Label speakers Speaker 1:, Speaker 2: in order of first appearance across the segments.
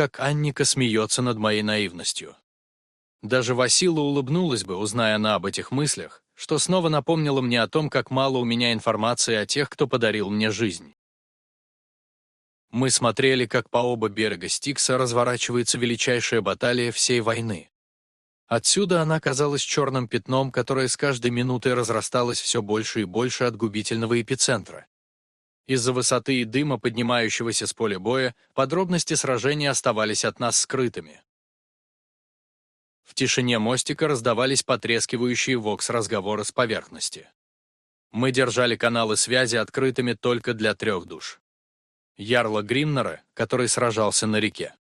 Speaker 1: как Анника смеется над моей наивностью. Даже Васила улыбнулась бы, узная она об этих мыслях, что снова напомнило мне о том, как мало у меня информации о тех, кто подарил мне жизнь. Мы смотрели, как по оба берега Стикса разворачивается величайшая баталия всей войны. Отсюда она казалась черным пятном, которое с каждой минутой разрасталось все больше и больше от губительного эпицентра. Из-за высоты и дыма, поднимающегося с поля боя, подробности сражения оставались от нас скрытыми. В тишине мостика раздавались потрескивающие вокс-разговоры с поверхности. Мы держали каналы связи открытыми только для трех душ. Ярла Гримнера, который сражался на реке.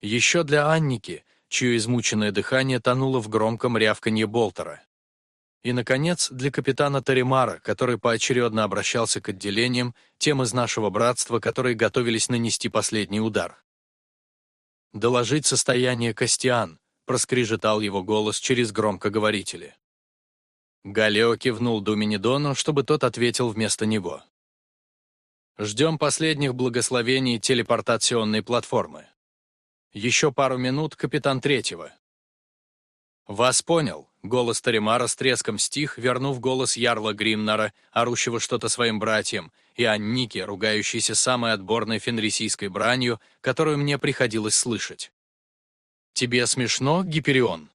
Speaker 1: Еще для Анники, чье измученное дыхание тонуло в громком рявканье Болтера. И, наконец, для капитана Таримара, который поочередно обращался к отделениям, тем из нашего братства, которые готовились нанести последний удар. «Доложить состояние Костиан», проскрежетал его голос через громкоговорители. Галео кивнул Думинидону, чтобы тот ответил вместо него. «Ждем последних благословений телепортационной платформы. Еще пару минут, капитан третьего». «Вас понял», — голос Таримара с треском стих, вернув голос Ярла Гримнара, орущего что-то своим братьям, и Анники, ругающейся самой отборной фенрисийской бранью, которую мне приходилось слышать. «Тебе смешно, Гиперион?»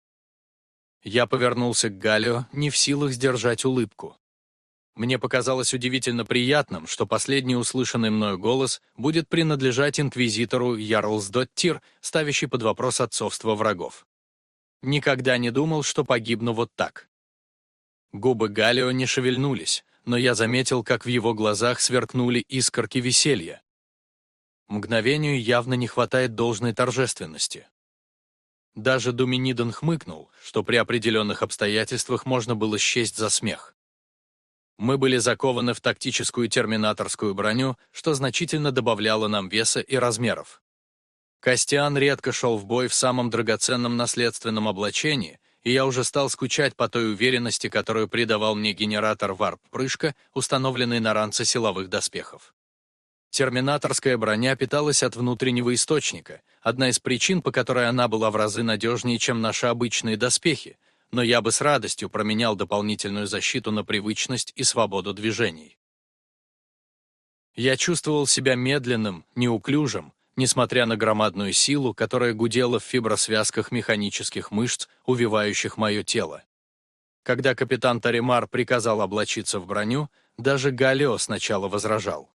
Speaker 1: Я повернулся к Галио, не в силах сдержать улыбку. Мне показалось удивительно приятным, что последний услышанный мною голос будет принадлежать инквизитору Ярлсдоттир, ставящий под вопрос отцовство врагов. Никогда не думал, что погибну вот так. Губы Галио не шевельнулись, но я заметил, как в его глазах сверкнули искорки веселья. Мгновению явно не хватает должной торжественности. Даже Думинидон хмыкнул, что при определенных обстоятельствах можно было счесть за смех. Мы были закованы в тактическую терминаторскую броню, что значительно добавляло нам веса и размеров. Костян редко шел в бой в самом драгоценном наследственном облачении, и я уже стал скучать по той уверенности, которую придавал мне генератор варп-прыжка, установленный на ранце силовых доспехов. Терминаторская броня питалась от внутреннего источника, одна из причин, по которой она была в разы надежнее, чем наши обычные доспехи, но я бы с радостью променял дополнительную защиту на привычность и свободу движений. Я чувствовал себя медленным, неуклюжим, несмотря на громадную силу, которая гудела в фибросвязках механических мышц, увивающих мое тело. Когда капитан Таримар приказал облачиться в броню, даже Галео сначала возражал.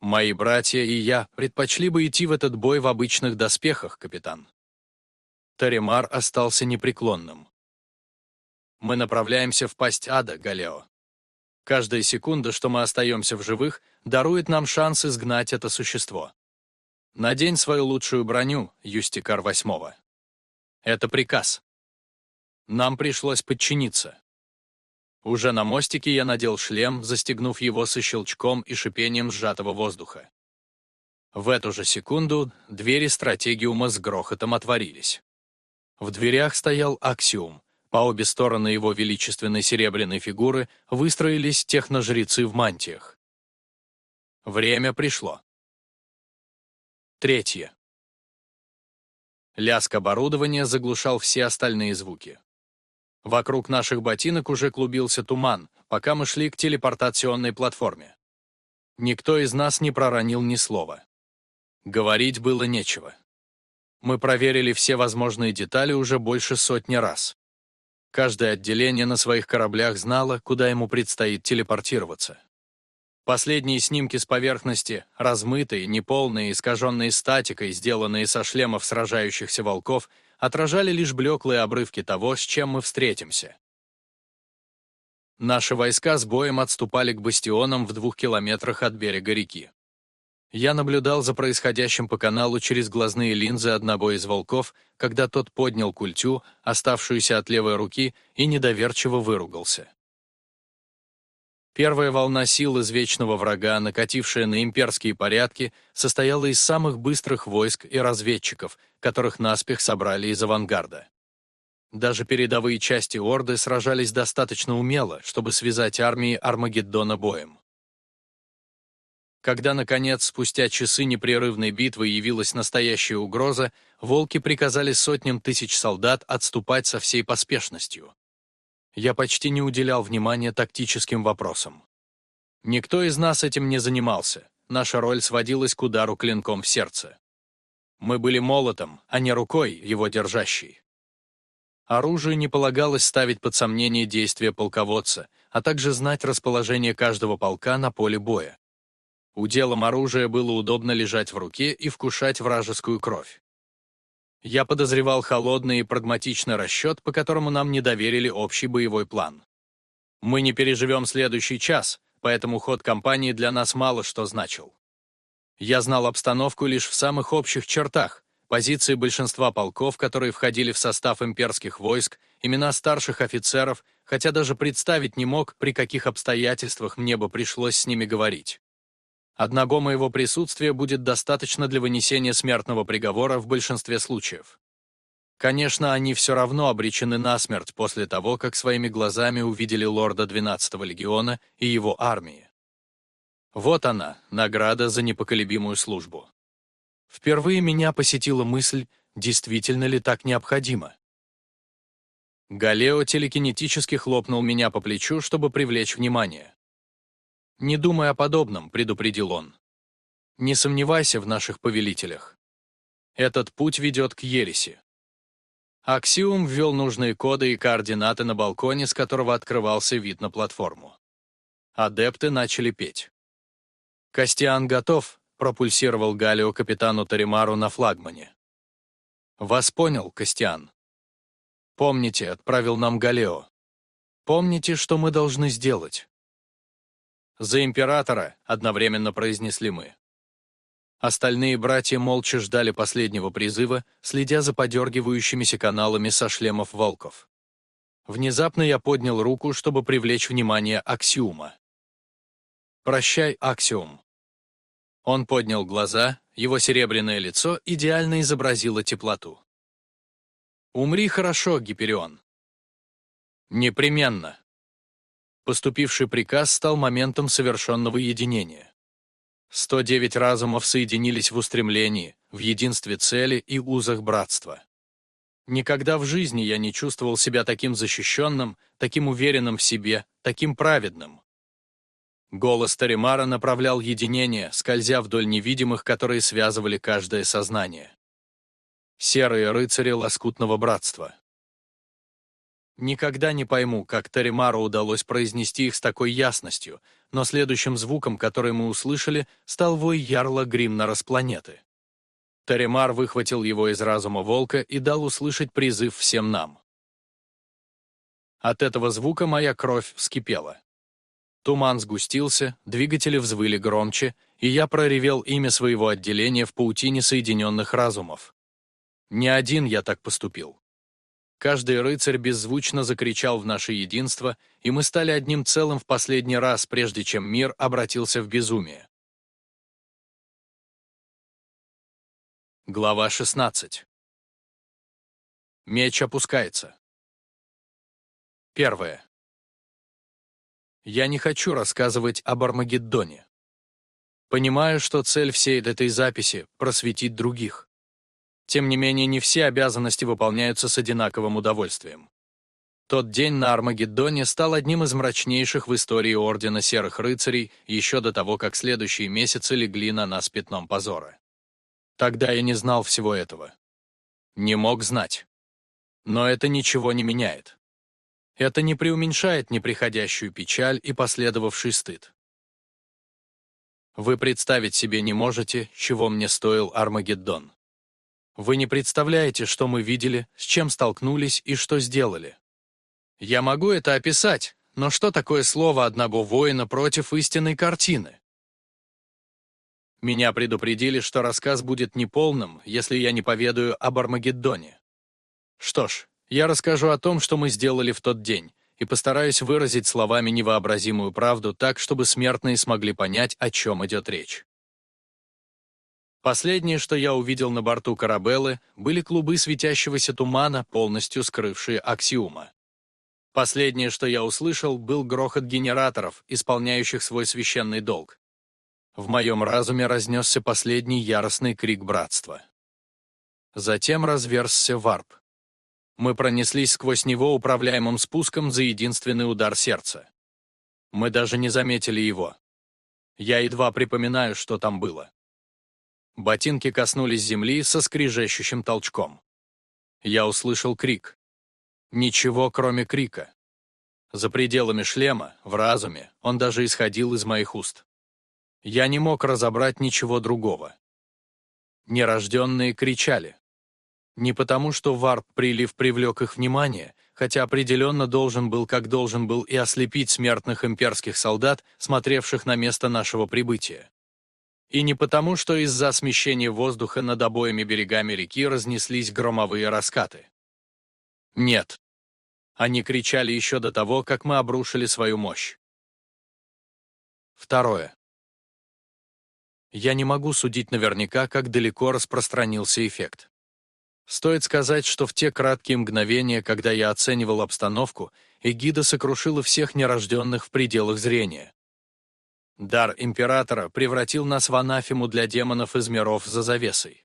Speaker 1: Мои братья и я предпочли бы идти в этот бой в обычных доспехах, капитан. Таримар остался непреклонным. Мы направляемся в пасть ада, Галео. Каждая секунда, что мы остаемся в живых, дарует нам шанс изгнать это существо. Надень свою лучшую броню, Юстикар Восьмого. Это приказ. Нам пришлось подчиниться. Уже на мостике я надел шлем, застегнув его со щелчком и шипением сжатого воздуха. В эту же секунду двери стратегиума с грохотом отворились. В дверях стоял Аксиум. По обе стороны его величественной серебряной фигуры выстроились техножрецы в мантиях. Время пришло. Третье. Лязг оборудования заглушал все остальные звуки. Вокруг наших ботинок уже клубился туман, пока мы шли к телепортационной платформе. Никто из нас не проронил ни слова. Говорить было нечего. Мы проверили все возможные детали уже больше сотни раз. Каждое отделение на своих кораблях знало, куда ему предстоит телепортироваться. Последние снимки с поверхности, размытые, неполные, искаженные статикой, сделанные со шлемов сражающихся волков, отражали лишь блеклые обрывки того, с чем мы встретимся. Наши войска с боем отступали к бастионам в двух километрах от берега реки. Я наблюдал за происходящим по каналу через глазные линзы одного из волков, когда тот поднял культю, оставшуюся от левой руки, и недоверчиво выругался. Первая волна сил из вечного врага, накатившая на имперские порядки, состояла из самых быстрых войск и разведчиков, которых наспех собрали из авангарда. Даже передовые части Орды сражались достаточно умело, чтобы связать армии Армагеддона боем. Когда, наконец, спустя часы непрерывной битвы явилась настоящая угроза, волки приказали сотням тысяч солдат отступать со всей поспешностью. Я почти не уделял внимания тактическим вопросам. Никто из нас этим не занимался, наша роль сводилась к удару клинком в сердце. Мы были молотом, а не рукой, его держащей. Оружию не полагалось ставить под сомнение действия полководца, а также знать расположение каждого полка на поле боя. Уделом оружия было удобно лежать в руке и вкушать вражескую кровь. Я подозревал холодный и прагматичный расчет, по которому нам не доверили общий боевой план. Мы не переживем следующий час, поэтому ход кампании для нас мало что значил. Я знал обстановку лишь в самых общих чертах, позиции большинства полков, которые входили в состав имперских войск, имена старших офицеров, хотя даже представить не мог, при каких обстоятельствах мне бы пришлось с ними говорить. Одного моего присутствия будет достаточно для вынесения смертного приговора в большинстве случаев. Конечно, они все равно обречены на смерть после того, как своими глазами увидели лорда 12-го легиона и его армии. Вот она, награда за непоколебимую службу. Впервые меня посетила мысль, действительно ли так необходимо. Галео телекинетически хлопнул меня по плечу, чтобы привлечь внимание. «Не думай о подобном», — предупредил он. «Не сомневайся в наших повелителях. Этот путь ведет к ереси». Аксиум ввел нужные коды и координаты на балконе, с которого открывался вид на платформу. Адепты начали петь. «Костян готов», — пропульсировал Галио капитану Таримару на флагмане. «Вас понял, Костян». «Помните», — отправил нам Галео. «Помните, что мы должны сделать». «За императора!» — одновременно произнесли мы. Остальные братья молча ждали последнего призыва, следя за подергивающимися каналами со шлемов волков. Внезапно я поднял руку, чтобы привлечь внимание Аксиума. «Прощай, Аксиум». Он поднял глаза, его серебряное лицо идеально изобразило теплоту. «Умри хорошо, Гиперион». «Непременно», Поступивший приказ стал моментом совершенного единения. 109 разумов соединились в устремлении, в единстве цели и узах братства. Никогда в жизни я не чувствовал себя таким защищенным, таким уверенным в себе, таким праведным. Голос Таримара направлял единение, скользя вдоль невидимых, которые связывали каждое сознание. Серые рыцари лоскутного братства. Никогда не пойму, как Таримару удалось произнести их с такой ясностью, но следующим звуком, который мы услышали, стал вой ярла Гримнара с планеты. Таримар выхватил его из разума волка и дал услышать призыв всем нам. От этого звука моя кровь вскипела. Туман сгустился, двигатели взвыли громче, и я проревел имя своего отделения в паутине соединенных разумов. Не один я так поступил. Каждый рыцарь беззвучно закричал в наше единство, и мы стали одним целым в последний раз, прежде чем мир обратился в безумие. Глава 16 Меч опускается. Первое. Я не хочу рассказывать об Армагеддоне. Понимаю, что цель всей этой записи — просветить других. Тем не менее, не все обязанности выполняются с одинаковым удовольствием. Тот день на Армагеддоне стал одним из мрачнейших в истории Ордена Серых Рыцарей еще до того, как следующие месяцы легли на нас пятном позора. Тогда я не знал всего этого. Не мог знать. Но это ничего не меняет. Это не преуменьшает неприходящую печаль и последовавший стыд. Вы представить себе не можете, чего мне стоил Армагеддон. Вы не представляете, что мы видели, с чем столкнулись и что сделали. Я могу это описать, но что такое слово одного воина против истинной картины? Меня предупредили, что рассказ будет неполным, если я не поведаю об Армагеддоне. Что ж, я расскажу о том, что мы сделали в тот день, и постараюсь выразить словами невообразимую правду так, чтобы смертные смогли понять, о чем идет речь. Последнее, что я увидел на борту Карабеллы, были клубы светящегося тумана, полностью скрывшие Аксиума. Последнее, что я услышал, был грохот генераторов, исполняющих свой священный долг. В моем разуме разнесся последний яростный крик братства. Затем разверзся варп. Мы пронеслись сквозь него управляемым спуском за единственный удар сердца. Мы даже не заметили его. Я едва припоминаю, что там было. Ботинки коснулись земли со скрижещущим толчком. Я услышал крик. Ничего, кроме крика. За пределами шлема, в разуме, он даже исходил из моих уст. Я не мог разобрать ничего другого. Нерожденные кричали. Не потому, что варп-прилив привлек их внимание, хотя определенно должен был, как должен был и ослепить смертных имперских солдат, смотревших на место нашего прибытия. И не потому, что из-за смещения воздуха над обоими берегами реки разнеслись громовые раскаты. Нет. Они кричали еще до того, как мы обрушили свою мощь. Второе. Я не могу судить наверняка, как далеко распространился эффект. Стоит сказать, что в те краткие мгновения, когда я оценивал обстановку, эгида сокрушила всех нерожденных в пределах зрения. Дар Императора превратил нас в анафему для демонов из миров за завесой.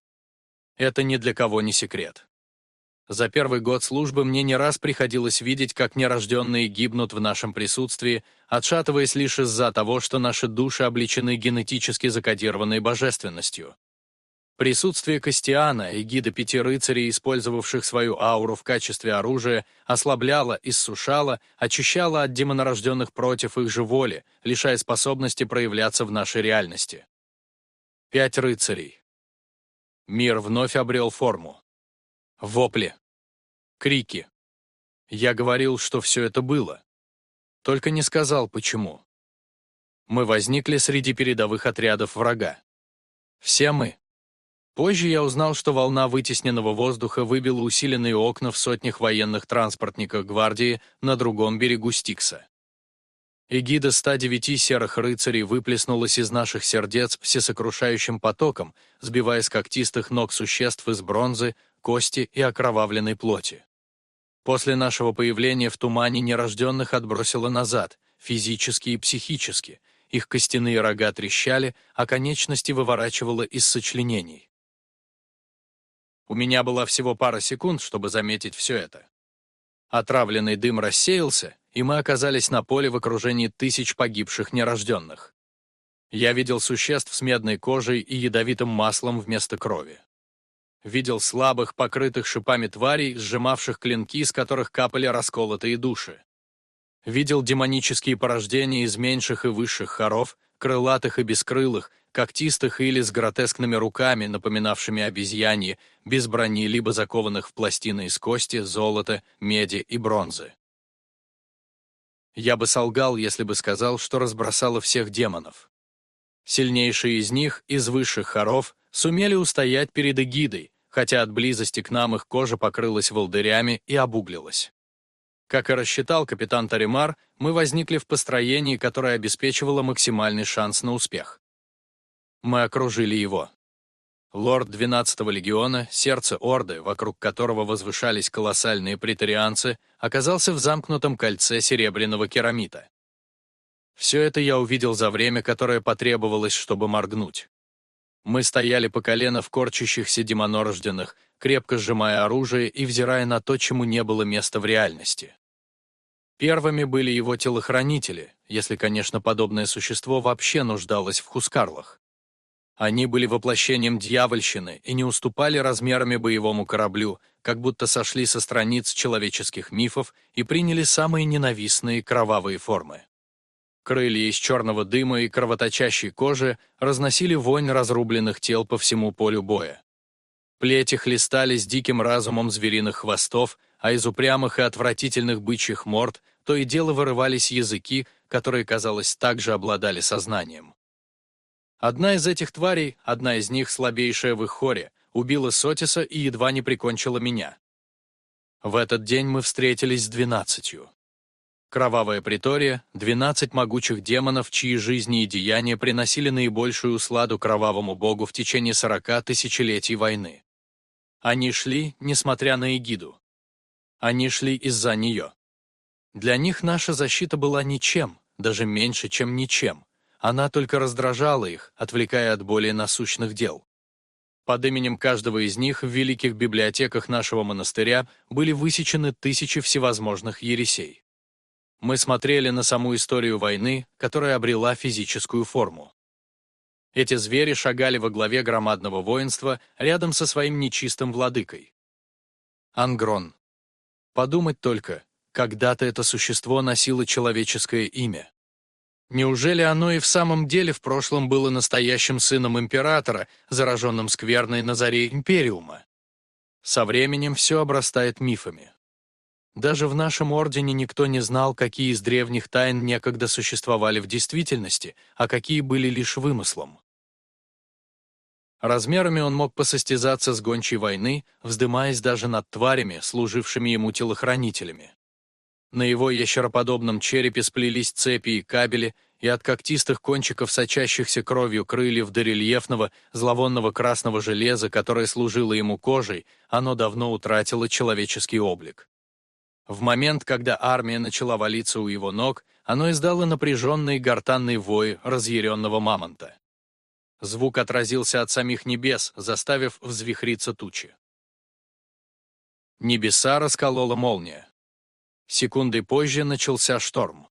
Speaker 1: Это ни для кого не секрет. За первый год службы мне не раз приходилось видеть, как нерожденные гибнут в нашем присутствии, отшатываясь лишь из-за того, что наши души обличены генетически закодированной божественностью. Присутствие Костиана и гида пяти рыцарей, использовавших свою ауру в качестве оружия, ослабляло, иссушало, очищало от демонорожденных против их же воли, лишая способности проявляться в нашей реальности. Пять рыцарей. Мир вновь обрел форму. Вопли. Крики. Я говорил, что все это было. Только не сказал, почему. Мы возникли среди передовых отрядов врага. Все мы. Позже я узнал, что волна вытесненного воздуха выбила усиленные окна в сотнях военных транспортников гвардии на другом берегу Стикса. Эгида 109 серых рыцарей выплеснулась из наших сердец всесокрушающим потоком, сбивая с когтистых ног существ из бронзы, кости и окровавленной плоти. После нашего появления в тумане нерожденных отбросило назад, физически и психически, их костяные рога трещали, а конечности выворачивало из сочленений. У меня была всего пара секунд, чтобы заметить все это. Отравленный дым рассеялся, и мы оказались на поле в окружении тысяч погибших нерожденных. Я видел существ с медной кожей и ядовитым маслом вместо крови видел слабых, покрытых шипами тварей, сжимавших клинки, из которых капали расколотые души. Видел демонические порождения из меньших и высших хоров, крылатых и бескрылых, когтистых или с гротескными руками, напоминавшими обезьяньи, без брони, либо закованных в пластины из кости, золота, меди и бронзы. Я бы солгал, если бы сказал, что разбросало всех демонов. Сильнейшие из них, из высших хоров, сумели устоять перед эгидой, хотя от близости к нам их кожа покрылась волдырями и обуглилась. Как и рассчитал капитан Таримар, мы возникли в построении, которое обеспечивало максимальный шанс на успех. Мы окружили его. Лорд 12-го легиона, сердце Орды, вокруг которого возвышались колоссальные претарианцы, оказался в замкнутом кольце серебряного керамита. Все это я увидел за время, которое потребовалось, чтобы моргнуть. Мы стояли по колено в корчащихся демонорожденных, крепко сжимая оружие и взирая на то, чему не было места в реальности. Первыми были его телохранители, если, конечно, подобное существо вообще нуждалось в хускарлах. Они были воплощением дьявольщины и не уступали размерами боевому кораблю, как будто сошли со страниц человеческих мифов и приняли самые ненавистные кровавые формы. Крылья из черного дыма и кровоточащей кожи разносили вонь разрубленных тел по всему полю боя. Плети хлестали с диким разумом звериных хвостов, а из упрямых и отвратительных бычьих морд то и дело вырывались языки, которые, казалось, также обладали сознанием. Одна из этих тварей, одна из них слабейшая в их хоре, убила Сотиса и едва не прикончила меня. В этот день мы встретились с двенадцатью. Кровавая притория — 12 могучих демонов, чьи жизни и деяния приносили наибольшую усладу кровавому богу в течение 40 тысячелетий войны. Они шли, несмотря на эгиду. Они шли из-за нее. Для них наша защита была ничем, даже меньше, чем ничем. Она только раздражала их, отвлекая от более насущных дел. Под именем каждого из них в великих библиотеках нашего монастыря были высечены тысячи всевозможных ересей. Мы смотрели на саму историю войны, которая обрела физическую форму. Эти звери шагали во главе громадного воинства рядом со своим нечистым владыкой. Ангрон. Подумать только, когда-то это существо носило человеческое имя. Неужели оно и в самом деле в прошлом было настоящим сыном императора, зараженным скверной на заре Империума? Со временем все обрастает мифами. Даже в нашем ордене никто не знал, какие из древних тайн некогда существовали в действительности, а какие были лишь вымыслом. Размерами он мог посостязаться с гончей войны, вздымаясь даже над тварями, служившими ему телохранителями. На его ящероподобном черепе сплелись цепи и кабели, и от когтистых кончиков сочащихся кровью крыльев до рельефного, зловонного красного железа, которое служило ему кожей, оно давно утратило человеческий облик. В момент, когда армия начала валиться у его ног, оно издало напряженный гортанный вой разъяренного мамонта. Звук отразился от самих небес, заставив взвихриться тучи. Небеса расколола молния. Секунды позже начался шторм.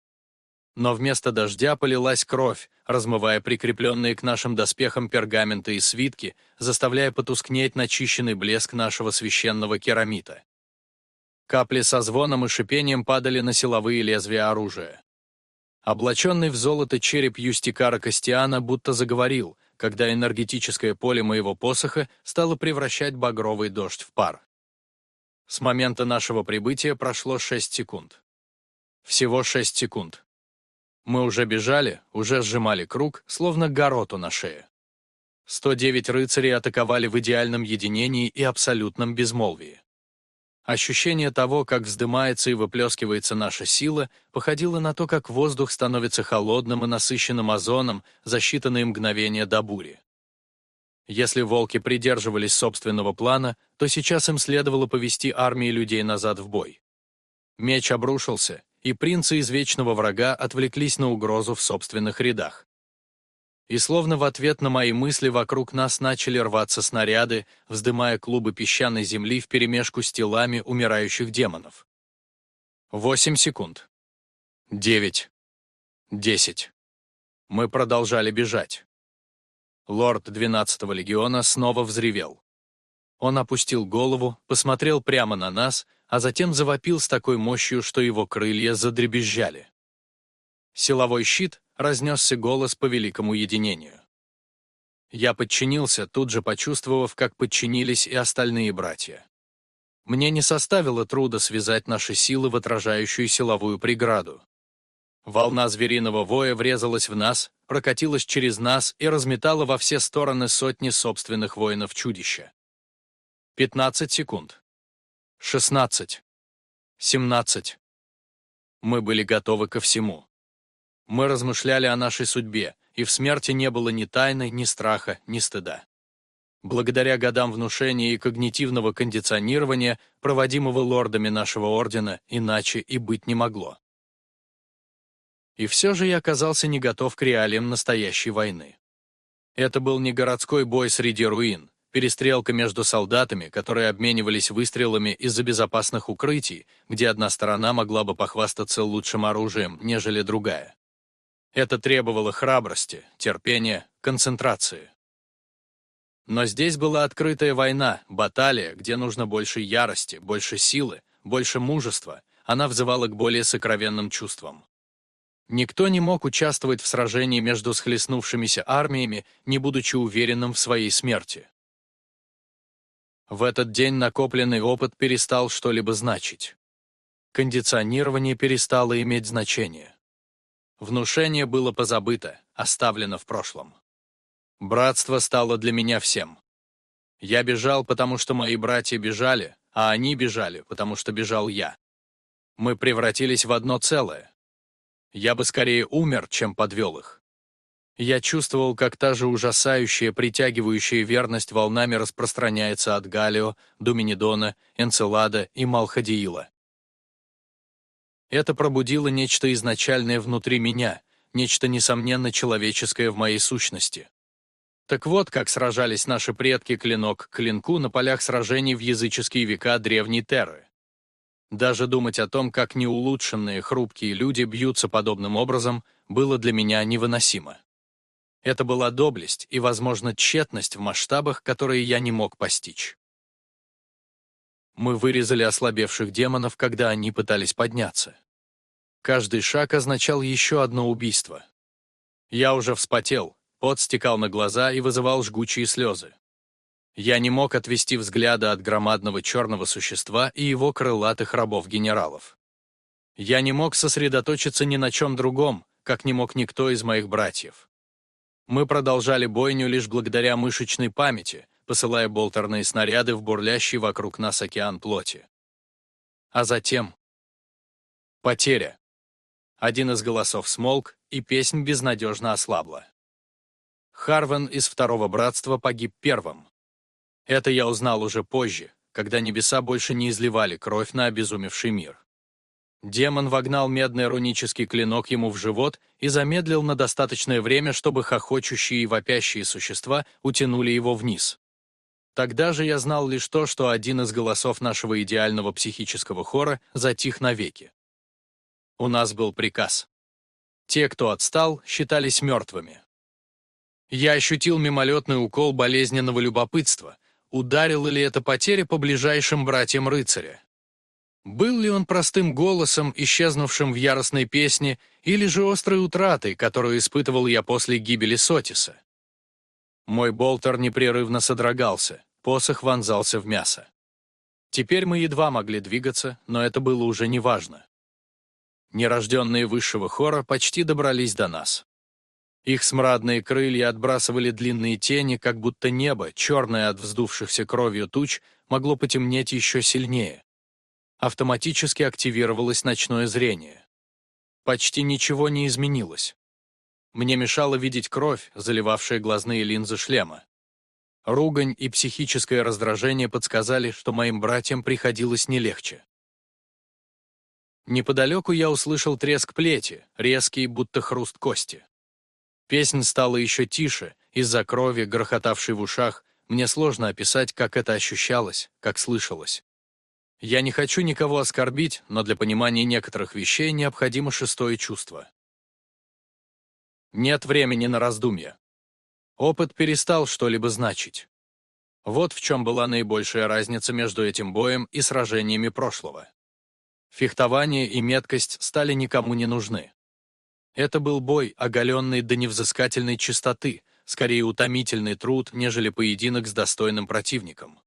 Speaker 1: Но вместо дождя полилась кровь, размывая прикрепленные к нашим доспехам пергаменты и свитки, заставляя потускнеть начищенный блеск нашего священного керамита. Капли со звоном и шипением падали на силовые лезвия оружия. Облаченный в золото череп Юстикара Костиана будто заговорил, когда энергетическое поле моего посоха стало превращать багровый дождь в пар. С момента нашего прибытия прошло 6 секунд. Всего 6 секунд. Мы уже бежали, уже сжимали круг, словно гороту на шее. 109 рыцарей атаковали в идеальном единении и абсолютном безмолвии. Ощущение того, как вздымается и выплескивается наша сила, походило на то, как воздух становится холодным и насыщенным озоном за считанные мгновения до бури. Если волки придерживались собственного плана, то сейчас им следовало повести армии людей назад в бой. Меч обрушился, и принцы из Вечного Врага отвлеклись на угрозу в собственных рядах и словно в ответ на мои мысли вокруг нас начали рваться снаряды, вздымая клубы песчаной земли вперемешку с телами умирающих демонов. Восемь секунд. Девять. Десять. Мы продолжали бежать. Лорд 12-го легиона снова взревел. Он опустил голову, посмотрел прямо на нас, а затем завопил с такой мощью, что его крылья задребезжали. Силовой щит, разнесся голос по великому единению. Я подчинился, тут же почувствовав, как подчинились и остальные братья. Мне не составило труда связать наши силы в отражающую силовую преграду. Волна звериного воя врезалась в нас, прокатилась через нас и разметала во все стороны сотни собственных воинов чудища. 15 секунд. 16. 17. Мы были готовы ко всему. Мы размышляли о нашей судьбе, и в смерти не было ни тайны, ни страха, ни стыда. Благодаря годам внушения и когнитивного кондиционирования, проводимого лордами нашего ордена, иначе и быть не могло. И все же я оказался не готов к реалиям настоящей войны. Это был не городской бой среди руин, перестрелка между солдатами, которые обменивались выстрелами из-за безопасных укрытий, где одна сторона могла бы похвастаться лучшим оружием, нежели другая. Это требовало храбрости, терпения, концентрации. Но здесь была открытая война, баталия, где нужно больше ярости, больше силы, больше мужества, она взывала к более сокровенным чувствам. Никто не мог участвовать в сражении между схлестнувшимися армиями, не будучи уверенным в своей смерти. В этот день накопленный опыт перестал что-либо значить. Кондиционирование перестало иметь значение. Внушение было позабыто, оставлено в прошлом. Братство стало для меня всем. Я бежал, потому что мои братья бежали, а они бежали, потому что бежал я. Мы превратились в одно целое. Я бы скорее умер, чем подвел их. Я чувствовал, как та же ужасающая, притягивающая верность волнами распространяется от Галио, Думинидона, Энцелада и Малхадиила. Это пробудило нечто изначальное внутри меня, нечто несомненно человеческое в моей сущности. Так вот, как сражались наши предки клинок к клинку на полях сражений в языческие века древней Терры. Даже думать о том, как неулучшенные, хрупкие люди бьются подобным образом, было для меня невыносимо. Это была доблесть и, возможно, тщетность в масштабах, которые я не мог постичь. Мы вырезали ослабевших демонов, когда они пытались подняться. Каждый шаг означал еще одно убийство. Я уже вспотел, пот стекал на глаза и вызывал жгучие слезы. Я не мог отвести взгляда от громадного черного существа и его крылатых рабов-генералов. Я не мог сосредоточиться ни на чем другом, как не мог никто из моих братьев. Мы продолжали бойню лишь благодаря мышечной памяти, посылая болтерные снаряды в бурлящий вокруг нас океан плоти. А затем... Потеря. Один из голосов смолк, и песнь безнадежно ослабла. Харвен из Второго Братства погиб первым. Это я узнал уже позже, когда небеса больше не изливали кровь на обезумевший мир. Демон вогнал медный рунический клинок ему в живот и замедлил на достаточное время, чтобы хохочущие и вопящие существа утянули его вниз. Тогда же я знал лишь то, что один из голосов нашего идеального психического хора затих навеки. У нас был приказ. Те, кто отстал, считались мертвыми. Я ощутил мимолетный укол болезненного любопытства, ударила ли это потеря по ближайшим братьям рыцаря. Был ли он простым голосом, исчезнувшим в яростной песне, или же острой утратой, которую испытывал я после гибели Сотиса? Мой болтер непрерывно содрогался, посох вонзался в мясо. Теперь мы едва могли двигаться, но это было уже неважно. Нерожденные высшего хора почти добрались до нас. Их смрадные крылья отбрасывали длинные тени, как будто небо, черное от вздувшихся кровью туч, могло потемнеть еще сильнее автоматически активировалось ночное зрение. Почти ничего не изменилось. Мне мешало видеть кровь, заливавшая глазные линзы шлема. Ругань и психическое раздражение подсказали, что моим братьям приходилось не легче. Неподалеку я услышал треск плети, резкий, будто хруст кости. Песнь стала еще тише, из-за крови, грохотавшей в ушах, мне сложно описать, как это ощущалось, как слышалось. Я не хочу никого оскорбить, но для понимания некоторых вещей необходимо шестое чувство. Нет времени на раздумья. Опыт перестал что-либо значить. Вот в чем была наибольшая разница между этим боем и сражениями прошлого. Фехтование и меткость стали никому не нужны. Это был бой, оголенный до невзыскательной чистоты, скорее утомительный труд, нежели поединок с достойным противником.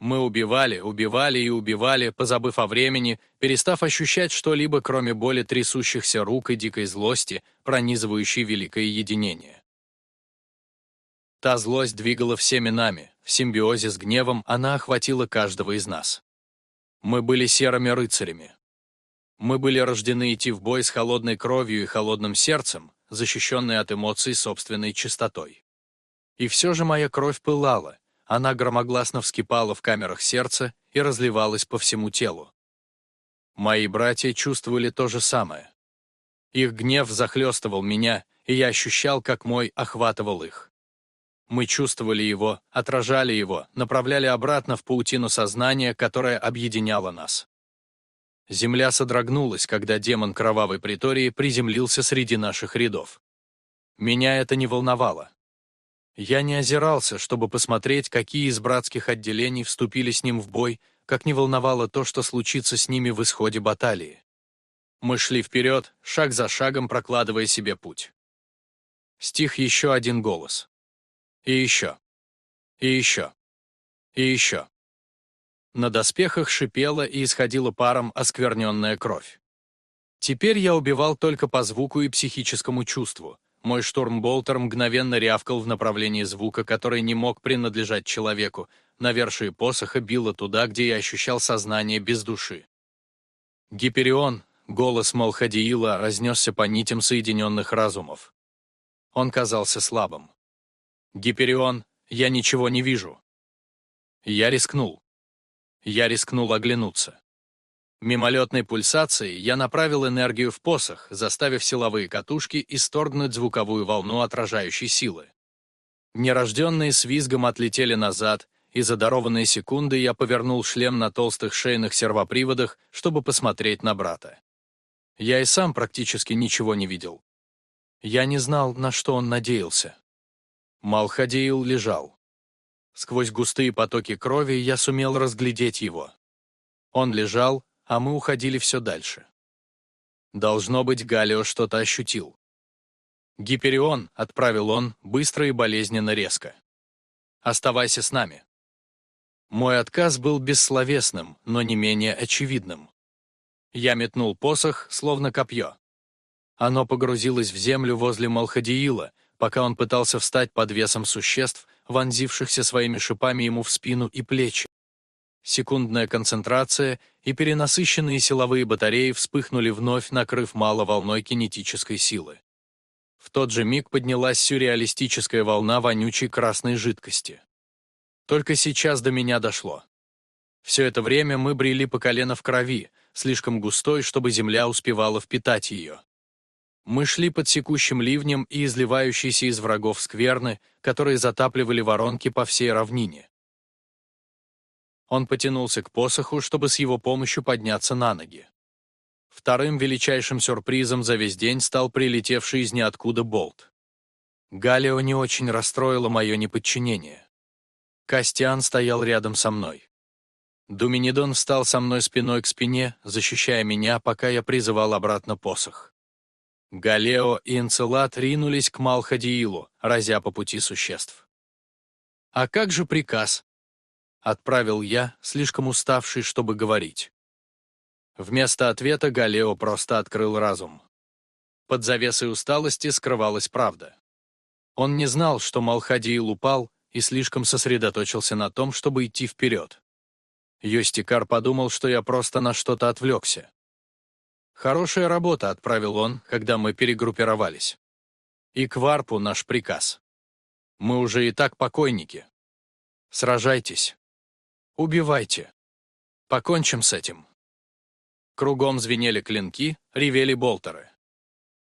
Speaker 1: Мы убивали, убивали и убивали, позабыв о времени, перестав ощущать что-либо, кроме боли трясущихся рук и дикой злости, пронизывающей великое единение. Та злость двигала всеми нами, в симбиозе с гневом она охватила каждого из нас. Мы были серыми рыцарями. Мы были рождены идти в бой с холодной кровью и холодным сердцем, защищенные от эмоций собственной чистотой. И все же моя кровь пылала, она громогласно вскипала в камерах сердца и разливалась по всему телу. Мои братья чувствовали то же самое. Их гнев захлестывал меня, и я ощущал, как мой охватывал их. Мы чувствовали его, отражали его, направляли обратно в паутину сознания, которая объединяла нас. Земля содрогнулась, когда демон кровавой притории приземлился среди наших рядов. Меня это не волновало. Я не озирался, чтобы посмотреть, какие из братских отделений вступили с ним в бой, как не волновало то, что случится с ними в исходе баталии. Мы шли вперед, шаг за шагом прокладывая себе путь. Стих еще один голос. И еще. И еще. И еще. На доспехах шипела и исходила паром оскверненная кровь. Теперь я убивал только по звуку и психическому чувству, мой штурмболтер мгновенно рявкал в направлении звука, который не мог принадлежать человеку. Навершие посоха било туда, где я ощущал сознание без души. Гиперион, голос Малхадиила, разнесся по нитям соединенных разумов. Он казался слабым. «Гиперион, я ничего не вижу». Я рискнул. Я рискнул оглянуться. Мимолетной пульсацией я направил энергию в посох, заставив силовые катушки исторгнуть звуковую волну отражающей силы. Нерожденные с визгом отлетели назад, и за дарованные секунды я повернул шлем на толстых шейных сервоприводах, чтобы посмотреть на брата. Я и сам практически ничего не видел. Я не знал, на что он надеялся. Малхадеил лежал. Сквозь густые потоки крови я сумел разглядеть его. Он лежал, а мы уходили все дальше. Должно быть, Галио что-то ощутил. «Гиперион», — отправил он, быстро и болезненно резко. «Оставайся с нами». Мой отказ был бессловесным, но не менее очевидным. Я метнул посох, словно копье. Оно погрузилось в землю возле Малхадиила, пока он пытался встать под весом существ, вонзившихся своими шипами ему в спину и плечи. Секундная концентрация и перенасыщенные силовые батареи вспыхнули вновь, накрыв мало волной кинетической силы. В тот же миг поднялась сюрреалистическая волна вонючей красной жидкости. Только сейчас до меня дошло. Все это время мы брели по колено в крови, слишком густой, чтобы земля успевала впитать ее. Мы шли под секущим ливнем и изливающейся из врагов скверны, которые затапливали воронки по всей равнине. Он потянулся к посоху, чтобы с его помощью подняться на ноги. Вторым величайшим сюрпризом за весь день стал прилетевший из ниоткуда болт. Галио не очень расстроило мое неподчинение. Костян стоял рядом со мной. Думинидон встал со мной спиной к спине, защищая меня, пока я призывал обратно посох. Галео и Энцелад ринулись к Малхадиилу, разя по пути существ. «А как же приказ?» — отправил я, слишком уставший, чтобы говорить. Вместо ответа Галео просто открыл разум. Под завесой усталости скрывалась правда. Он не знал, что Малхадиил упал, и слишком сосредоточился на том, чтобы идти вперед. Йостикар подумал, что я просто на что-то отвлекся. «Хорошая работа», — отправил он, когда мы перегруппировались. «И к варпу наш приказ. Мы уже и так покойники. Сражайтесь. Убивайте. Покончим с этим». Кругом звенели клинки, ревели болтеры.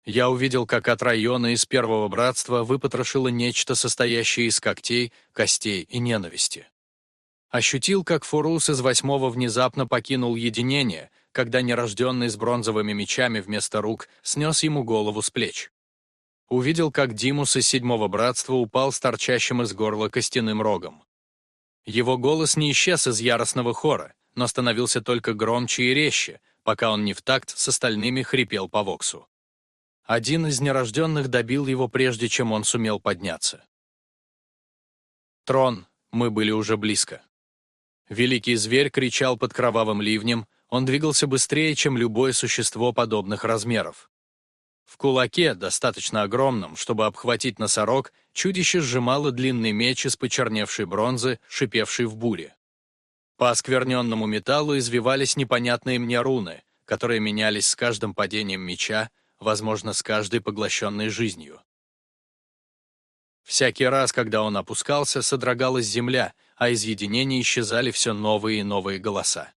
Speaker 1: Я увидел, как от района из Первого Братства выпотрошило нечто, состоящее из когтей, костей и ненависти. Ощутил, как Фурус из Восьмого внезапно покинул единение, когда нерожденный с бронзовыми мечами вместо рук снес ему голову с плеч. Увидел, как Димус из Седьмого Братства упал с торчащим из горла костяным рогом. Его голос не исчез из яростного хора, но становился только громче и резче, пока он не в такт с остальными хрипел по воксу. Один из нерожденных добил его, прежде чем он сумел подняться. Трон, мы были уже близко. Великий зверь кричал под кровавым ливнем, он двигался быстрее, чем любое существо подобных размеров. В кулаке, достаточно огромном, чтобы обхватить носорог, чудище сжимало длинный меч из почерневшей бронзы, шипевшей в буре. По оскверненному металлу извивались непонятные мне руны, которые менялись с каждым падением меча, возможно, с каждой поглощенной жизнью. Всякий раз, когда он опускался, содрогалась земля, а из единения исчезали все новые и новые голоса.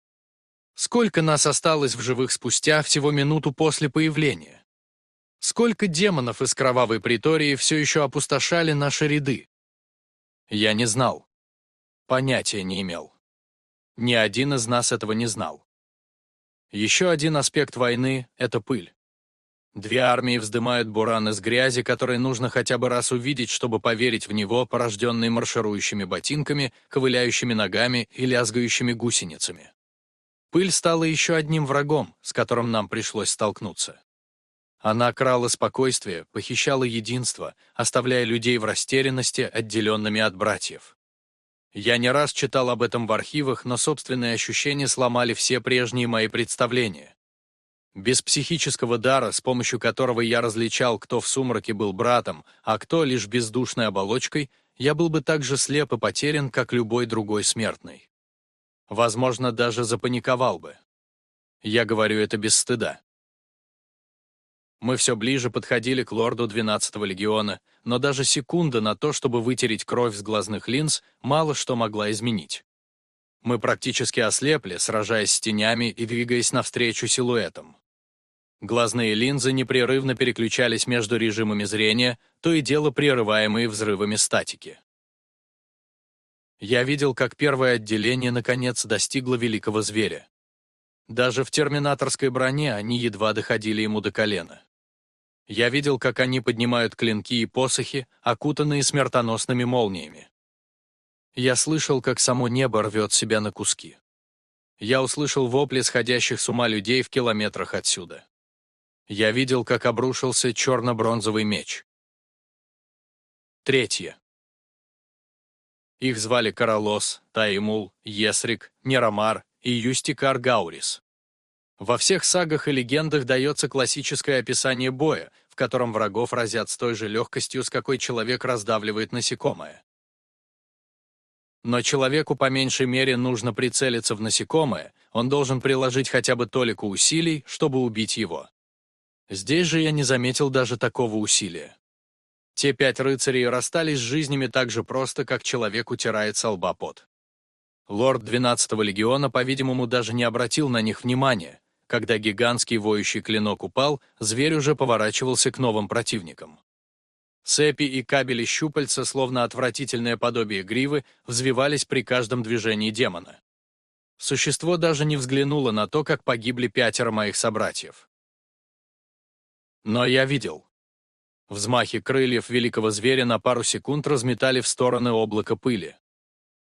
Speaker 1: Сколько нас осталось в живых спустя всего минуту после появления? Сколько демонов из кровавой притории все еще опустошали наши ряды? Я не знал. Понятия не имел. Ни один из нас этого не знал. Еще один аспект войны — это пыль. Две армии вздымают буран из грязи, который нужно хотя бы раз увидеть, чтобы поверить в него, порожденный марширующими ботинками, ковыляющими ногами и лязгающими гусеницами. Пыль стала еще одним врагом, с которым нам пришлось столкнуться. Она крала спокойствие, похищала единство, оставляя людей в растерянности, отделенными от братьев. Я не раз читал об этом в архивах, но собственные ощущения сломали все прежние мои представления. Без психического дара, с помощью которого я различал, кто в сумраке был братом, а кто лишь бездушной оболочкой, я был бы так же слеп и потерян, как любой другой смертный. Возможно, даже запаниковал бы. Я говорю это без стыда. Мы все ближе подходили к лорду 12-го легиона, но даже секунда на то, чтобы вытереть кровь с глазных линз, мало что могла изменить. Мы практически ослепли, сражаясь с тенями и двигаясь навстречу силуэтам. Глазные линзы непрерывно переключались между режимами зрения, то и дело прерываемые взрывами статики. Я видел, как первое отделение наконец достигло великого зверя. Даже в терминаторской броне они едва доходили ему до колена. Я видел, как они поднимают клинки и посохи, окутанные смертоносными молниями. Я слышал, как само небо рвет себя на куски. Я услышал вопли сходящих с ума людей в километрах отсюда. Я видел, как обрушился черно-бронзовый меч. Третье. Их звали Каралос, Таимул, Есрик, Нерамар и Юстикар Гаурис. Во всех сагах и легендах дается классическое описание боя, в котором врагов разят с той же легкостью, с какой человек раздавливает насекомое. Но человеку по меньшей мере нужно прицелиться в насекомое, он должен приложить хотя бы толику усилий, чтобы убить его. Здесь же я не заметил даже такого усилия. Те пять рыцарей расстались с жизнями так же просто, как человек утирает со лба пот. Лорд 12-го легиона, по-видимому, даже не обратил на них внимания. Когда гигантский воющий клинок упал, зверь уже поворачивался к новым противникам. Цепи и кабели щупальца, словно отвратительное подобие гривы, взвивались при каждом движении демона. Существо даже не взглянуло на то, как погибли пятеро моих собратьев. Но я видел. Взмахи крыльев великого зверя на пару секунд разметали в стороны облако пыли.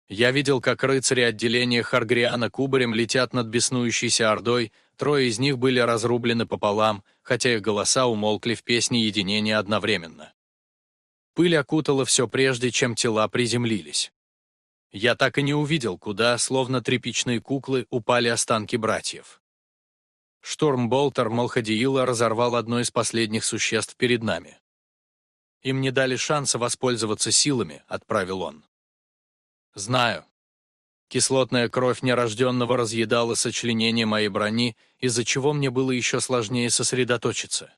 Speaker 1: Я видел, как рыцари отделения Харгриана кубарем летят над беснующейся ордой, трое из них были разрублены пополам, хотя их голоса умолкли в песне единения одновременно. Пыль окутала все прежде, чем тела приземлились. Я так и не увидел, куда, словно тряпичные куклы, упали останки братьев. Штормболтер Малхадиила разорвал одно из последних существ перед нами. Им не дали шанса воспользоваться силами, отправил он. Знаю. Кислотная кровь нерожденного разъедала сочленение моей брони, из-за чего мне было еще сложнее сосредоточиться.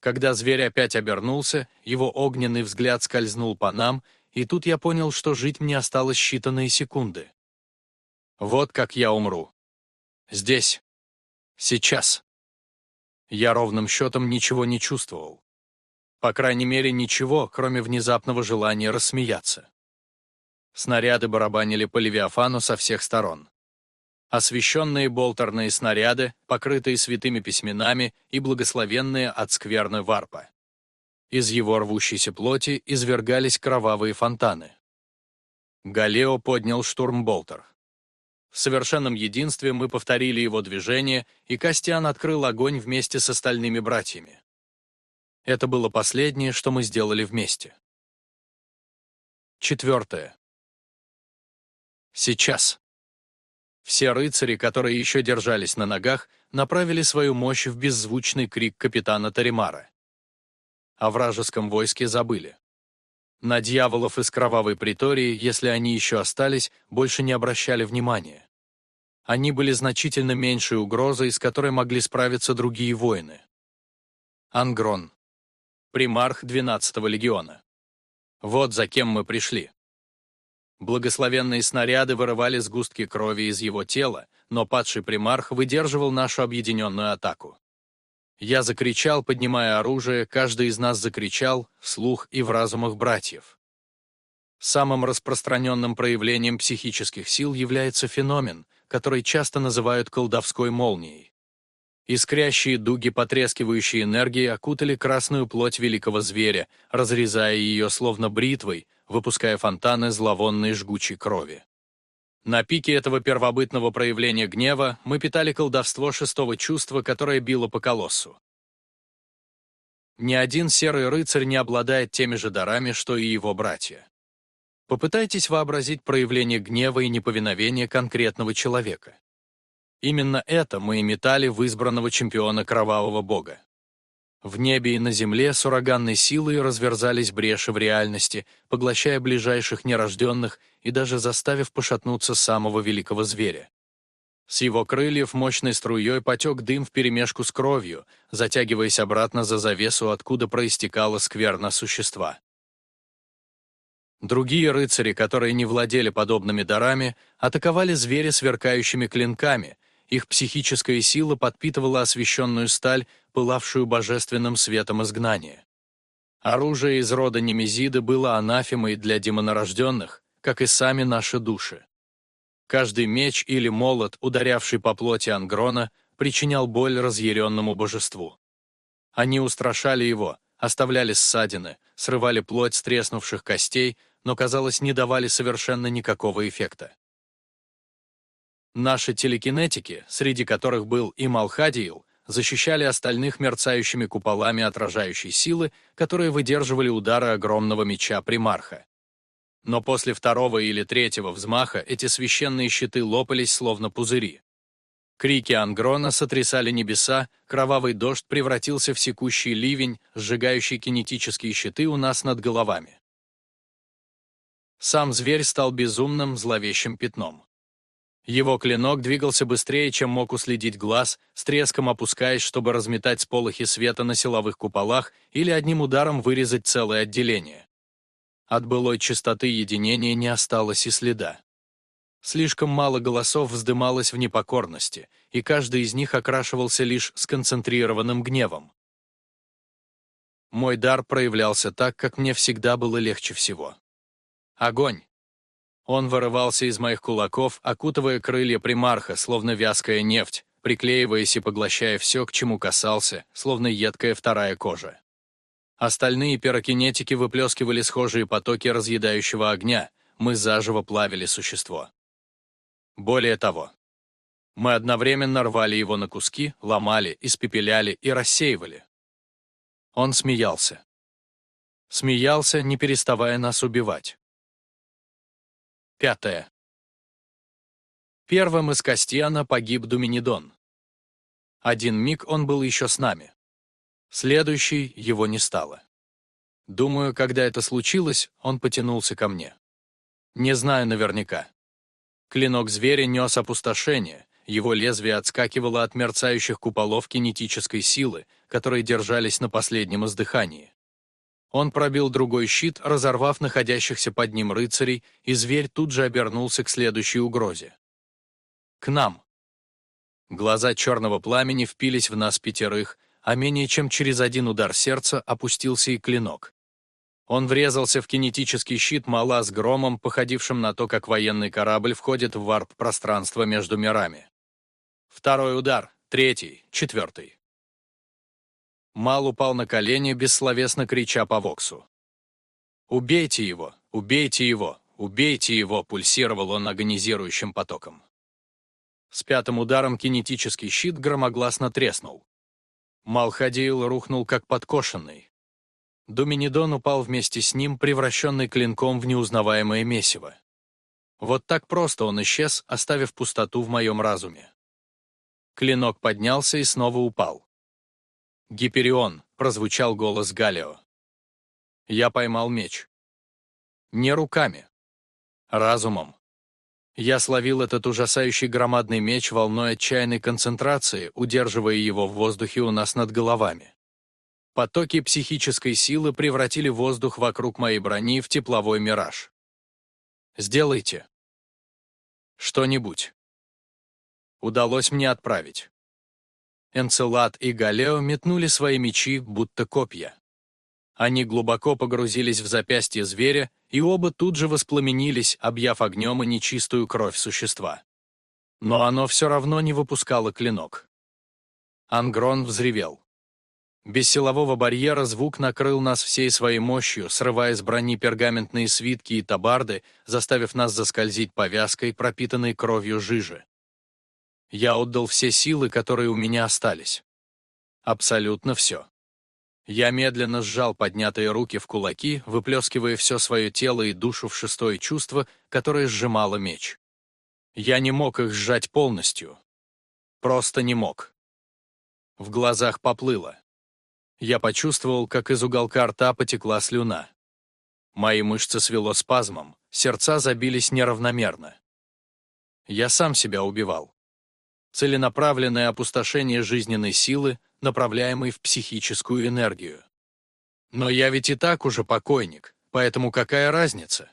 Speaker 1: Когда зверь опять обернулся, его огненный взгляд скользнул по нам, и тут я понял, что жить мне осталось считанные секунды. Вот как я умру. Здесь. Сейчас. Я ровным счетом ничего не чувствовал. По крайней мере, ничего, кроме внезапного желания рассмеяться. Снаряды барабанили по Левиафану со всех сторон. Освещенные болтерные снаряды, покрытые святыми письменами и благословенные от скверны варпа. Из его рвущейся плоти извергались кровавые фонтаны. Галео поднял штурмболтер. В совершенном единстве мы повторили его движение, и Костян открыл огонь вместе с остальными братьями. Это было последнее, что мы сделали вместе. Четвертое. Сейчас. Все рыцари, которые еще держались на ногах, направили свою мощь в беззвучный крик капитана Таримара. О вражеском войске забыли. На дьяволов из кровавой притории, если они еще остались, больше не обращали внимания. Они были значительно меньшей угрозой, с которой могли справиться другие воины. Ангрон примарх 12-го легиона. Вот за кем мы пришли. Благословенные снаряды вырывали сгустки крови из его тела, но падший примарх выдерживал нашу объединенную атаку. Я закричал, поднимая оружие, каждый из нас закричал, вслух и в разумах братьев. Самым распространенным проявлением психических сил является феномен, который часто называют колдовской молнией. Искрящие дуги потрескивающей энергии окутали красную плоть великого зверя, разрезая ее словно бритвой, выпуская фонтаны зловонной жгучей крови. На пике этого первобытного проявления гнева мы питали колдовство шестого чувства, которое било по колоссу. Ни один серый рыцарь не обладает теми же дарами, что и его братья. Попытайтесь вообразить проявление гнева и неповиновения конкретного человека. Именно это мы и метали в избранного чемпиона Кровавого Бога. В небе и на земле с ураганной силой разверзались бреши в реальности, поглощая ближайших нерожденных и даже заставив пошатнуться самого великого зверя. С его крыльев мощной струей потек дым вперемешку с кровью, затягиваясь обратно за завесу, откуда проистекало скверно существа. Другие рыцари, которые не владели подобными дарами, атаковали зверя сверкающими клинками, их психическая сила подпитывала освещенную сталь, пылавшую божественным светом изгнания. Оружие из рода Немезиды было анафемой для демонорожденных, как и сами наши души. Каждый меч или молот, ударявший по плоти Ангрона, причинял боль разъяренному божеству. Они устрашали его, оставляли ссадины, срывали плоть с треснувших костей, но, казалось, не давали совершенно никакого эффекта. Наши телекинетики, среди которых был и Малхадиил, защищали остальных мерцающими куполами отражающей силы, которые выдерживали удары огромного меча примарха. Но после второго или третьего взмаха эти священные щиты лопались словно пузыри. Крики Ангрона сотрясали небеса, кровавый дождь превратился в секущий ливень, сжигающий кинетические щиты у нас над головами. Сам зверь стал безумным, зловещим пятном. Его клинок двигался быстрее, чем мог уследить глаз, с треском опускаясь, чтобы разметать сполохи света на силовых куполах или одним ударом вырезать целое отделение. От былой чистоты единения не осталось и следа. Слишком мало голосов вздымалось в непокорности, и каждый из них окрашивался лишь сконцентрированным гневом. Мой дар проявлялся так, как мне всегда было легче всего. Огонь. Он вырывался из моих кулаков, окутывая крылья примарха, словно вязкая нефть, приклеиваясь и поглощая все, к чему касался, словно едкая вторая кожа. Остальные пирокинетики выплескивали схожие потоки разъедающего огня, мы заживо плавили существо. Более того, мы одновременно рвали его на куски, ломали, испепеляли и рассеивали. Он смеялся. Смеялся, не переставая нас убивать. Пятое. Первым из Кастьяна погиб Думинидон. Один миг он был еще с нами. Следующий его не стало. Думаю, когда это случилось, он потянулся ко мне. Не знаю наверняка. Клинок зверя нес опустошение, его лезвие отскакивало от мерцающих куполов кинетической силы, которые держались на последнем издыхании. Он пробил другой щит, разорвав находящихся под ним рыцарей, и зверь тут же обернулся к следующей угрозе. К нам. Глаза черного пламени впились в нас пятерых, а менее чем через один удар сердца опустился и клинок. Он врезался в кинетический щит мала с громом, походившим на то, как военный корабль входит в варп-пространство между мирами. Второй удар, третий, четвертый. Мал упал на колени, бессловесно крича по Воксу. «Убейте его! Убейте его! Убейте его!» пульсировал он агонизирующим потоком. С пятым ударом кинетический щит громогласно треснул. Малхадиил рухнул как подкошенный, Думинидон упал вместе с ним, превращенный клинком в неузнаваемое месиво. Вот так просто он исчез, оставив пустоту в моем разуме. Клинок поднялся и снова упал. «Гиперион», — прозвучал голос Галио. Я поймал меч. Не руками. Разумом. Я словил этот ужасающий громадный меч волной отчаянной концентрации, удерживая его в воздухе у нас над головами. Потоки психической силы превратили воздух вокруг моей брони в тепловой мираж. Сделайте что-нибудь. Удалось мне отправить. Энцелад и Галео метнули свои мечи, будто копья. Они глубоко погрузились в запястье зверя, и оба тут же воспламенились, объяв огнем и нечистую кровь существа. Но оно все равно не выпускало клинок. Ангрон взревел. Без силового барьера звук накрыл нас всей своей мощью, срывая с брони пергаментные свитки и табарды, заставив нас заскользить повязкой, пропитанной кровью жижи. Я отдал все силы, которые у меня остались. Абсолютно все. Я медленно сжал поднятые руки в кулаки, выплескивая все свое тело и душу в шестое чувство, которое сжимало меч. Я не мог их сжать полностью. Просто не мог. В глазах поплыло. Я почувствовал, как из уголка рта потекла слюна. Мои мышцы свело спазмом, сердца забились неравномерно. Я сам себя убивал. Целенаправленное опустошение жизненной силы, направляемой в психическую энергию. Но я ведь и так уже покойник, поэтому какая разница?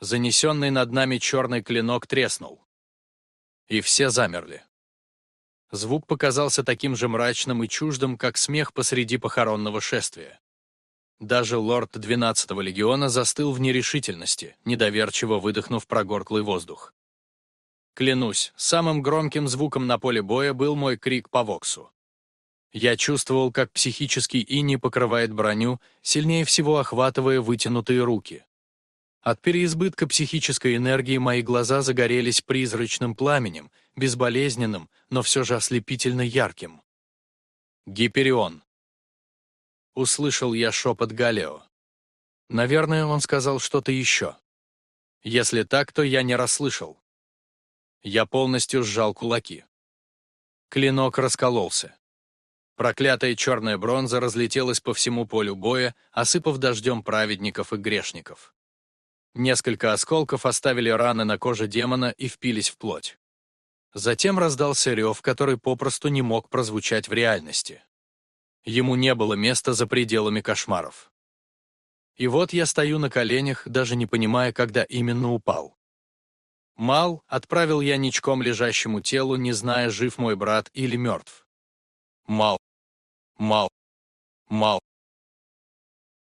Speaker 1: Занесенный над нами черный клинок треснул. И все замерли. Звук показался таким же мрачным и чуждым, как смех посреди похоронного шествия. Даже лорд 12-го легиона застыл в нерешительности, недоверчиво выдохнув прогорклый воздух. Клянусь, самым громким звуком на поле боя был мой крик по воксу. Я чувствовал, как психический иней покрывает броню, сильнее всего охватывая вытянутые руки. От переизбытка психической энергии мои глаза загорелись призрачным пламенем, безболезненным, но все же ослепительно ярким. Гиперион. Услышал я шепот Галео. Наверное, он сказал что-то еще. Если так, то я не расслышал. Я полностью сжал кулаки. Клинок раскололся. Проклятая черная бронза разлетелась по всему полю боя, осыпав дождем праведников и грешников. Несколько осколков оставили раны на коже демона и впились в плоть. Затем раздался рев, который попросту не мог прозвучать в реальности. Ему не было места за пределами кошмаров. И вот я стою на коленях, даже не понимая, когда именно упал. Мал отправил я ничком лежащему телу, не зная, жив мой брат или мертв. Мал. Мал. Мал.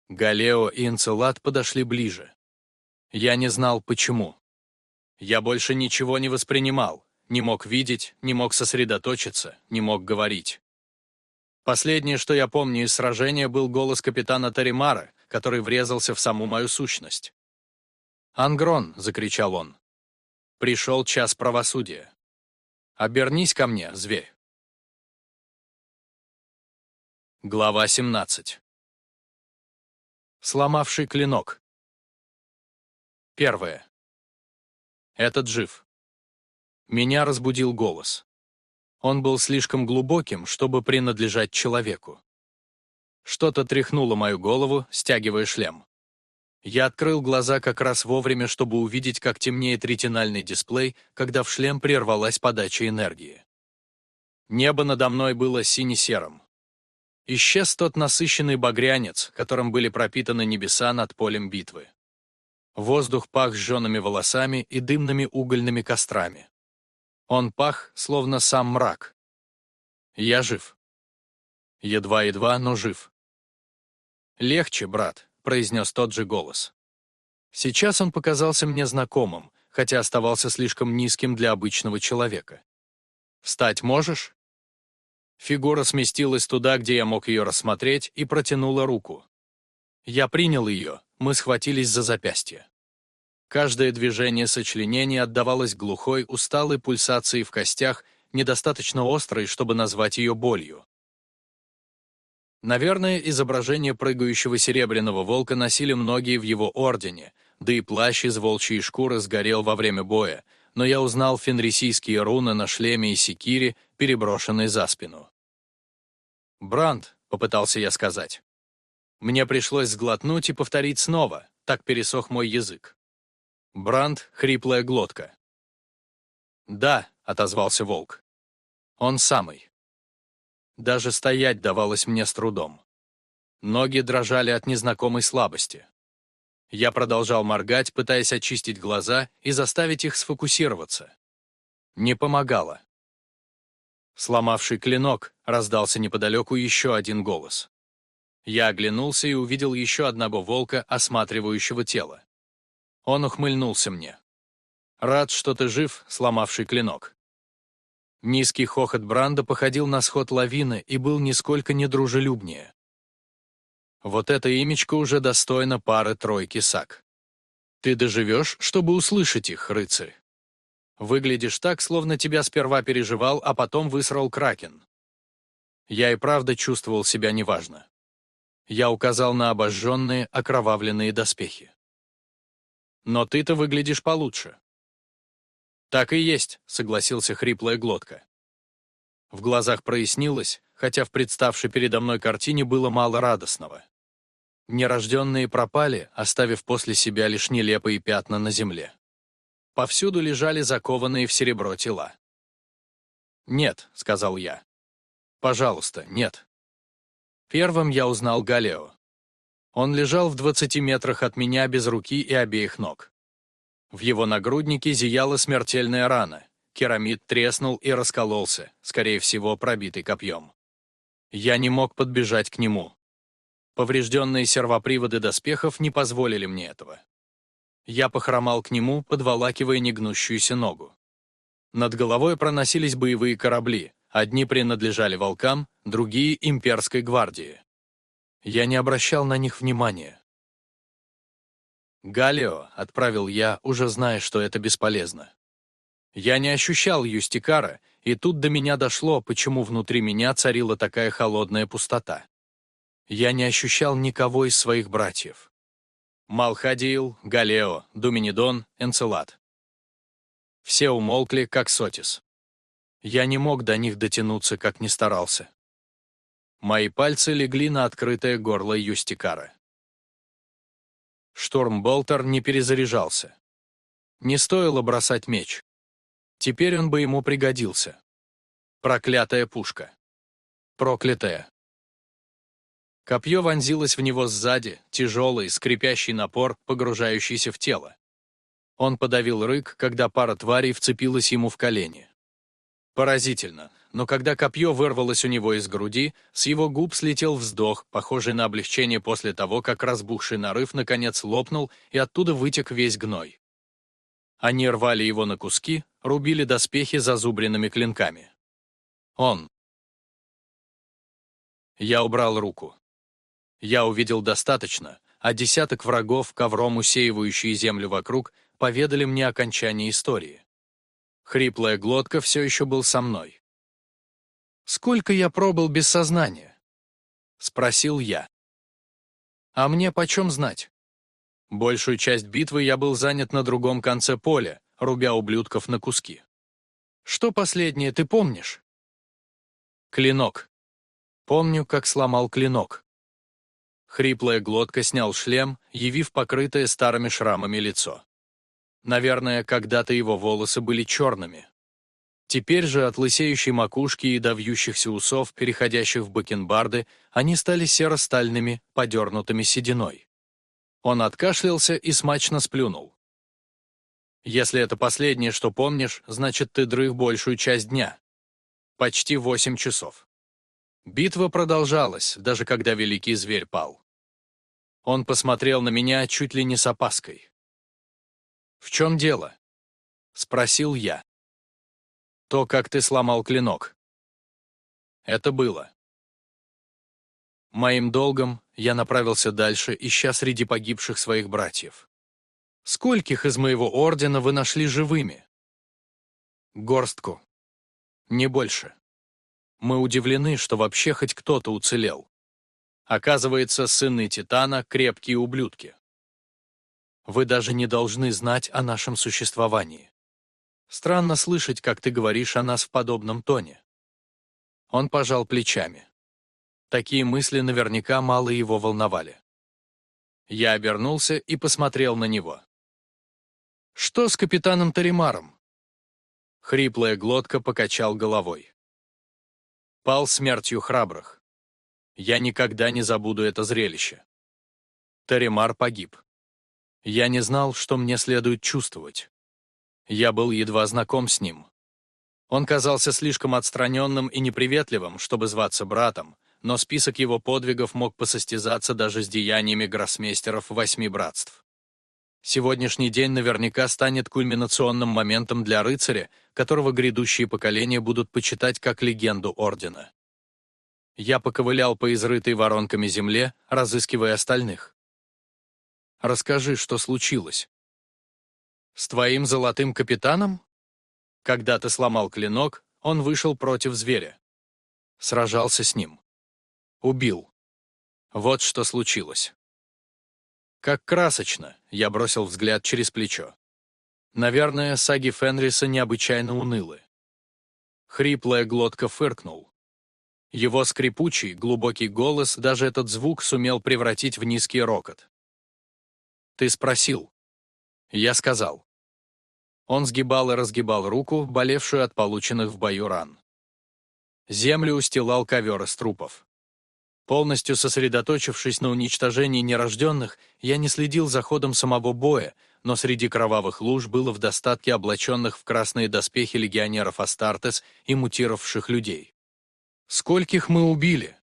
Speaker 1: Галео и Энцелад подошли ближе. Я не знал, почему. Я больше ничего не воспринимал, не мог видеть, не мог сосредоточиться, не мог говорить. Последнее, что я помню из сражения, был голос капитана Таримара, который врезался в саму мою сущность. «Ангрон!» — закричал он. «Пришел час правосудия. Обернись ко мне, зверь!» Глава 17 Сломавший клинок. Первое. Этот жив. Меня разбудил голос. Он был слишком глубоким, чтобы принадлежать человеку. Что-то тряхнуло мою голову, стягивая шлем. Я открыл глаза как раз вовремя, чтобы увидеть, как темнеет ретинальный дисплей, когда в шлем прервалась подача энергии. Небо надо мной было сине-серым. Исчез тот насыщенный багрянец, которым были пропитаны небеса над полем битвы. Воздух пах сжёными волосами и дымными угольными кострами. Он пах, словно сам мрак. Я жив. Едва-едва, но жив. «Легче, брат», — произнес тот же голос. Сейчас он показался мне знакомым, хотя оставался слишком низким для обычного человека. «Встать можешь?» Фигура сместилась туда, где я мог ее рассмотреть, и протянула руку. Я принял ее, мы схватились за запястье. Каждое движение сочленения отдавалось глухой, усталой пульсации в костях, недостаточно острой, чтобы назвать ее болью. Наверное, изображение прыгающего серебряного волка носили многие в его ордене, да и плащ из волчьей шкуры сгорел во время боя, но я узнал фенрисийские руны на шлеме и секире, переброшенные за спину. «Бранд», — попытался я сказать. Мне пришлось сглотнуть и повторить снова, так пересох мой язык. Бранд — хриплая глотка. «Да», — отозвался волк. «Он самый». Даже стоять давалось мне с трудом. Ноги дрожали от незнакомой слабости. Я продолжал моргать, пытаясь очистить глаза и заставить их сфокусироваться. Не помогало. Сломавший клинок, раздался неподалеку еще один голос. Я оглянулся и увидел еще одного волка, осматривающего тело. Он ухмыльнулся мне. «Рад, что ты жив, сломавший клинок». Низкий хохот Бранда походил на сход лавины и был нисколько недружелюбнее. Вот эта имечко уже достойна пары-тройки сак. Ты доживешь, чтобы услышать их, рыцарь. Выглядишь так, словно тебя сперва переживал, а потом высрал кракен. Я и правда чувствовал себя неважно. Я указал на обожженные, окровавленные доспехи. «Но ты-то выглядишь получше». «Так и есть», — согласился хриплая глотка. В глазах прояснилось, хотя в представшей передо мной картине было мало радостного. Нерожденные пропали, оставив после себя лишь нелепые пятна на земле. Повсюду лежали закованные в серебро тела. «Нет», — сказал я. «Пожалуйста, нет». Первым я узнал Галео. Он лежал в 20 метрах от меня без руки и обеих ног. В его нагруднике зияла смертельная рана. Керамид треснул и раскололся, скорее всего, пробитый копьем. Я не мог подбежать к нему. Поврежденные сервоприводы доспехов не позволили мне этого. Я похромал к нему, подволакивая негнущуюся ногу. Над головой проносились боевые корабли, одни принадлежали волкам, другие — имперской гвардии. Я не обращал на них внимания. «Галио», — отправил я, уже зная, что это бесполезно. Я не ощущал Юстикара, и тут до меня дошло, почему внутри меня царила такая холодная пустота. Я не ощущал никого из своих братьев. Малхадиил, Галео, Думинидон, Энцелад. Все умолкли, как Сотис. Я не мог до них дотянуться, как ни старался. Мои пальцы легли на открытое горло Юстикара. Штормболтер не перезаряжался. Не стоило бросать меч. Теперь он бы ему пригодился. Проклятая пушка. Проклятая. Копье вонзилось в него сзади, тяжелый, скрипящий напор, погружающийся в тело. Он подавил рык, когда пара тварей вцепилась ему в колени. Поразительно, но когда копье вырвалось у него из груди, с его губ слетел вздох, похожий на облегчение после того, как разбухший нарыв наконец лопнул и оттуда вытек весь гной. Они рвали его на куски, рубили доспехи зазубренными клинками. Он. Я убрал руку. Я увидел достаточно, а десяток врагов, ковром усеивающие землю вокруг, поведали мне окончание истории. Хриплая глотка все еще был со мной. «Сколько я пробыл без сознания?» — спросил я. «А мне почем знать?» Большую часть битвы я был занят на другом конце поля, рубя ублюдков на куски. «Что последнее ты помнишь?» «Клинок. Помню, как сломал клинок». Хриплая глотка снял шлем, явив покрытое старыми шрамами лицо. Наверное, когда-то его волосы были черными. Теперь же от лысеющей макушки и до вьющихся усов, переходящих в бакенбарды, они стали серо-стальными, подернутыми сединой. Он откашлялся и смачно сплюнул. «Если это последнее, что помнишь, значит, ты дрых большую часть дня. Почти восемь часов». Битва продолжалась, даже когда великий зверь пал. Он посмотрел на меня чуть ли не с опаской. «В чем дело?» — спросил я. «То, как ты сломал клинок». Это было. Моим долгом я направился дальше, ища среди погибших своих братьев. Скольких из моего ордена вы нашли живыми? Горстку. Не больше. Мы удивлены, что вообще хоть кто-то уцелел. Оказывается, сыны Титана — крепкие ублюдки. Вы даже не должны знать о нашем существовании. Странно слышать, как ты говоришь о нас в подобном тоне. Он пожал плечами. Такие мысли наверняка мало его волновали. Я обернулся и посмотрел на него. «Что с капитаном Таримаром?» Хриплая глотка покачал головой. Пал смертью храбрых. Я никогда не забуду это зрелище. Таримар погиб. Я не знал, что мне следует чувствовать. Я был едва знаком с ним. Он казался слишком отстраненным и неприветливым, чтобы зваться братом, но список его подвигов мог посостязаться даже с деяниями гроссмейстеров восьми братств. Сегодняшний день наверняка станет кульминационным моментом для рыцаря, которого грядущие поколения будут почитать как легенду Ордена. Я поковылял по изрытой воронками земле, разыскивая остальных. Расскажи, что случилось. С твоим золотым капитаном? Когда ты сломал клинок, он вышел против зверя. Сражался с ним. Убил. Вот что случилось. Как красочно, я бросил взгляд через плечо. Наверное, саги Фенриса необычайно унылы. Хриплая глотка фыркнул. Его скрипучий, глубокий голос даже этот звук сумел превратить в низкий рокот. Ты спросил. Я сказал. Он сгибал и разгибал руку, болевшую от полученных в бою ран. Землю устилал ковер из трупов. Полностью сосредоточившись на уничтожении нерожденных, я не следил за ходом самого боя, но среди кровавых луж было в достатке облаченных в красные доспехи легионеров Астартес и мутировавших людей. Скольких мы убили?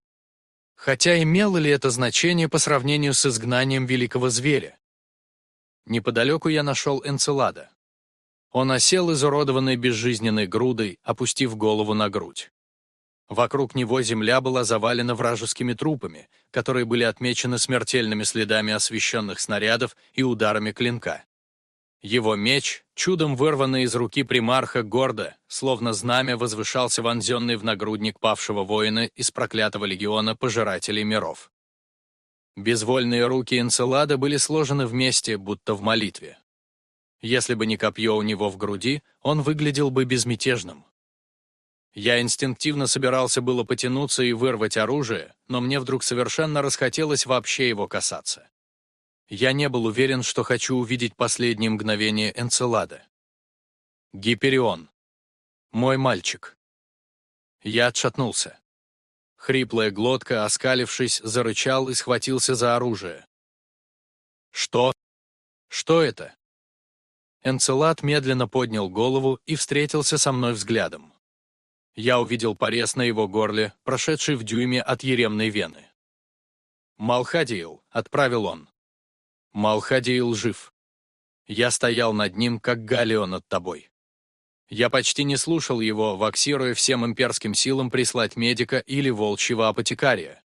Speaker 1: Хотя имело ли это значение по сравнению с изгнанием великого зверя? Неподалеку я нашел Энцелада. Он осел изуродованной безжизненной грудой, опустив голову на грудь. Вокруг него земля была завалена вражескими трупами, которые были отмечены смертельными следами освещенных снарядов и ударами клинка. Его меч, чудом вырванный из руки примарха гордо, словно знамя возвышался вонзенный в нагрудник павшего воина из проклятого легиона пожирателей миров. Безвольные руки Энцелада были сложены вместе, будто в молитве. Если бы не копье у него в груди, он выглядел бы безмятежным. Я инстинктивно собирался было потянуться и вырвать оружие, но мне вдруг совершенно расхотелось вообще его касаться. Я не был уверен, что хочу увидеть последние мгновения Энцелада. Гиперион. Мой мальчик. Я отшатнулся. Хриплая глотка, оскалившись, зарычал и схватился за оружие. «Что? Что это?» Энцелад медленно поднял голову и встретился со мной взглядом. Я увидел порез на его горле, прошедший в дюйме от еремной вены. «Малхадиил», — отправил он. «Малхадиил жив. Я стоял над ним, как галеон над тобой». Я почти не слушал его, ваксируя всем имперским силам прислать медика или волчьего апотекария.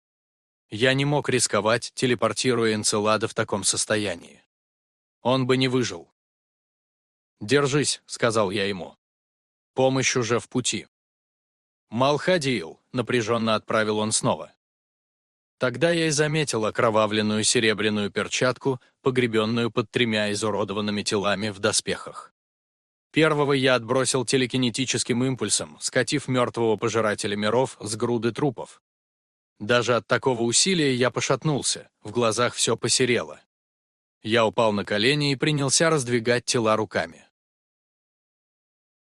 Speaker 1: Я не мог рисковать, телепортируя Энцелада в таком состоянии. Он бы не выжил. «Держись», — сказал я ему. «Помощь уже в пути». «Малхадиил», — напряженно отправил он снова. Тогда я и заметил окровавленную серебряную перчатку, погребенную под тремя изуродованными телами в доспехах. Первого я отбросил телекинетическим импульсом, скатив мертвого пожирателя миров с груды трупов. Даже от такого усилия я пошатнулся, в глазах все посерело. Я упал на колени и принялся раздвигать тела руками.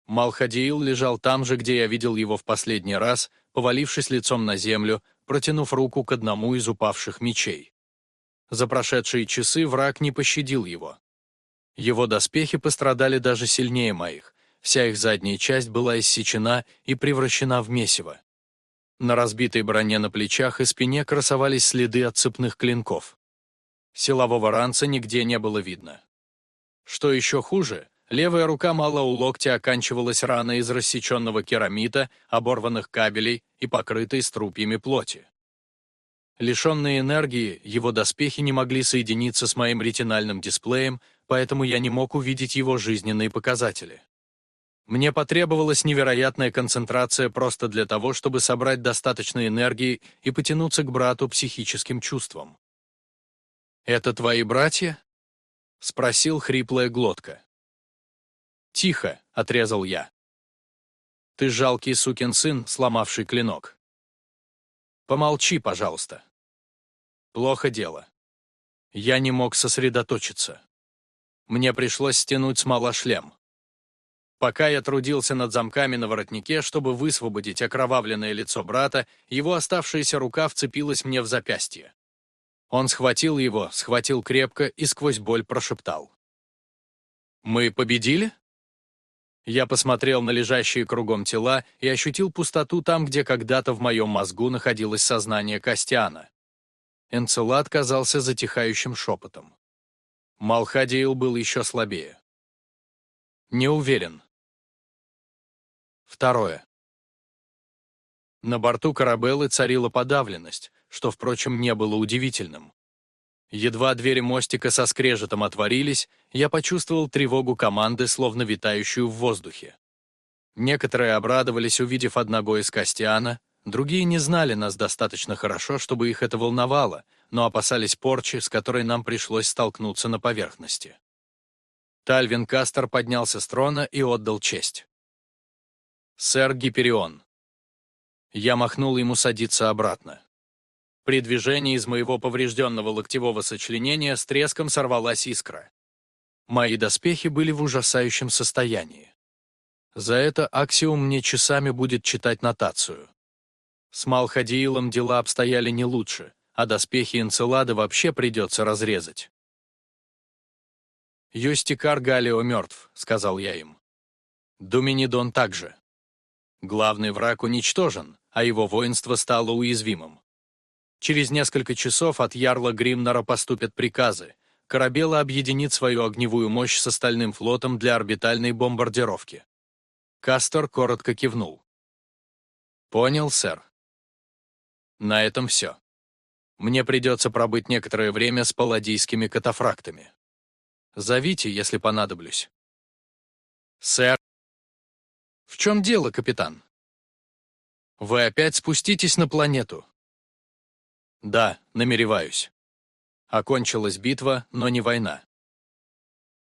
Speaker 1: Малхадиил лежал там же, где я видел его в последний раз, повалившись лицом на землю, протянув руку к одному из упавших мечей. За прошедшие часы враг не пощадил его. Его доспехи пострадали даже сильнее моих, вся их задняя часть была иссечена и превращена в месиво. На разбитой броне на плечах и спине красовались следы от цепных клинков. Силового ранца нигде не было видно. Что еще хуже, Левая рука мало у локтя оканчивалась раной из рассеченного керамита, оборванных кабелей и покрытой струпьями плоти. Лишенные энергии, его доспехи не могли соединиться с моим ретинальным дисплеем, поэтому я не мог увидеть его жизненные показатели. Мне потребовалась невероятная концентрация просто для того, чтобы собрать достаточно энергии и потянуться к брату психическим чувствам. «Это твои братья?» — спросил хриплая глотка. «Тихо!» — отрезал я. «Ты жалкий сукин сын, сломавший клинок. Помолчи, пожалуйста. Плохо дело. Я не мог сосредоточиться. Мне пришлось стянуть смола шлем. Пока я трудился над замками на воротнике, чтобы высвободить окровавленное лицо брата, его оставшаяся рука вцепилась мне в запястье. Он схватил его, схватил крепко и сквозь боль прошептал. «Мы победили?» Я посмотрел на лежащие кругом тела и ощутил пустоту там, где когда-то в моем мозгу находилось сознание Костяна. Энцелад казался затихающим шепотом. Малхадиил был еще слабее. Не уверен. Второе. На борту Карабеллы царила подавленность, что, впрочем, не было удивительным. Едва двери мостика со скрежетом отворились, я почувствовал тревогу команды, словно витающую в воздухе. Некоторые обрадовались, увидев одного из Костиана, другие не знали нас достаточно хорошо, чтобы их это волновало, но опасались порчи, с которой нам пришлось столкнуться на поверхности. Тальвин Кастер поднялся с трона и отдал честь. «Сэр Гиперион». Я махнул ему садиться обратно. При движении из моего поврежденного локтевого сочленения с треском сорвалась искра. Мои доспехи были в ужасающем состоянии. За это Аксиум мне часами будет читать нотацию. С Малхадиилом дела обстояли не лучше, а доспехи Энцелада вообще придется разрезать. «Юстикар Галио мертв», — сказал я им. Думинидон также. Главный враг уничтожен, а его воинство стало уязвимым. Через несколько часов от Ярла Гримнара поступят приказы. Корабела объединит свою огневую мощь с остальным флотом для орбитальной бомбардировки. Кастор коротко кивнул. «Понял, сэр. На этом все. Мне придется пробыть некоторое время с палладийскими катафрактами. Зовите, если понадоблюсь». «Сэр». «В чем дело, капитан?» «Вы опять спуститесь на планету?» «Да, намереваюсь». Окончилась битва, но не война.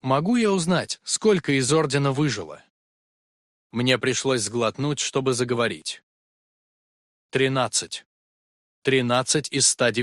Speaker 1: «Могу я узнать, сколько из Ордена выжило?» Мне пришлось сглотнуть, чтобы заговорить. «Тринадцать. Тринадцать из ста